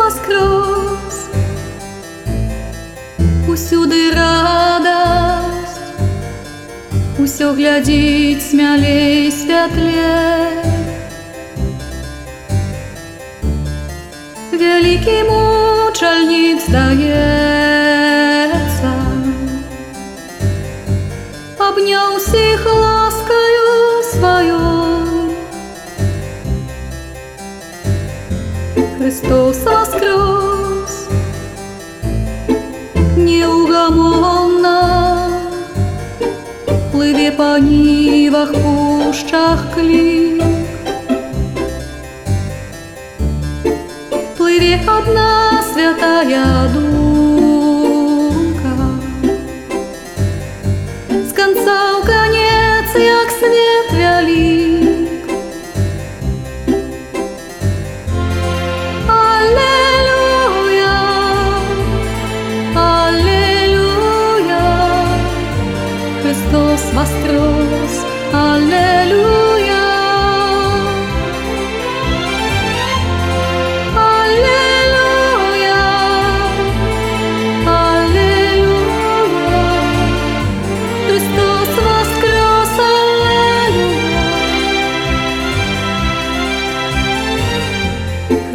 Христос воскрес, усюди радость, усё глядіть смялей святлей. Великий мучальник здається, Неугомонно Пливе по нивах, пущах клик. Пливе одна святая думка, З конца в конец, як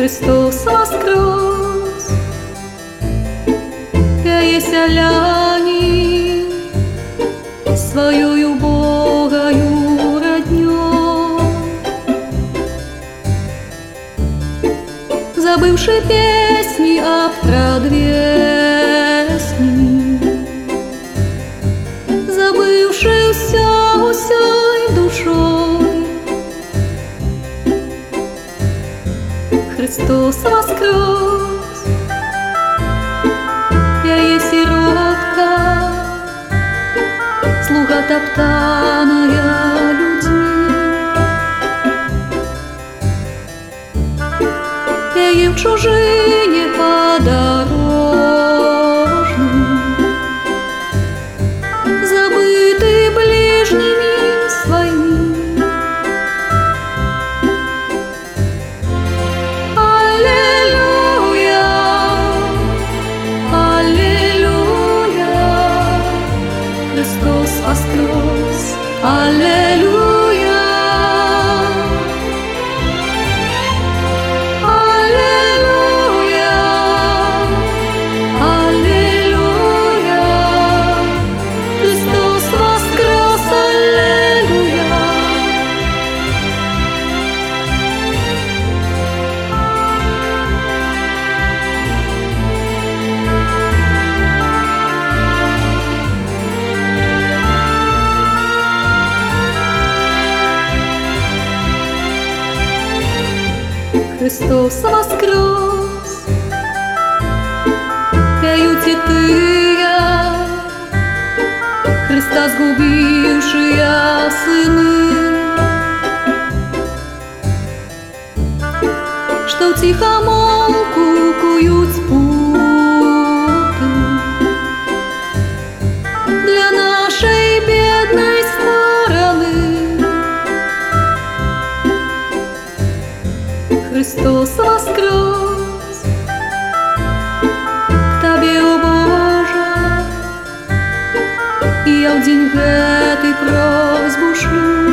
Христос воскрес, пяє селяні своєю Богою родню, забывши песни об предвестни, Христос воскрес, я есть сиротка, слуга топтаная людьми. Я и в чужине Христос воскрес, пеют и тыя, Христа сгубившие сыны, что тихомолку куют путы Христос воскрес, к Тебе, о Боже, я в день гэты просьбу шлю.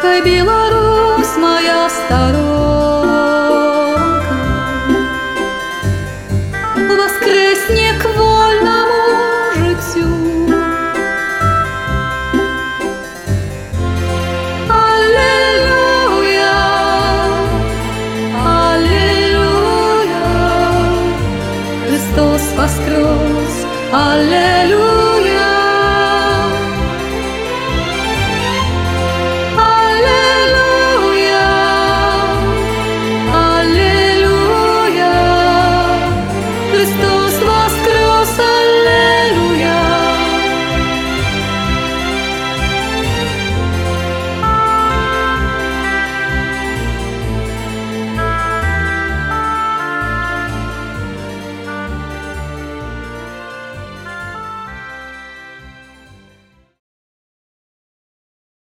Хай Беларусь моя сторонка Аллилуйя, Христос воскрес, Аллилуйя.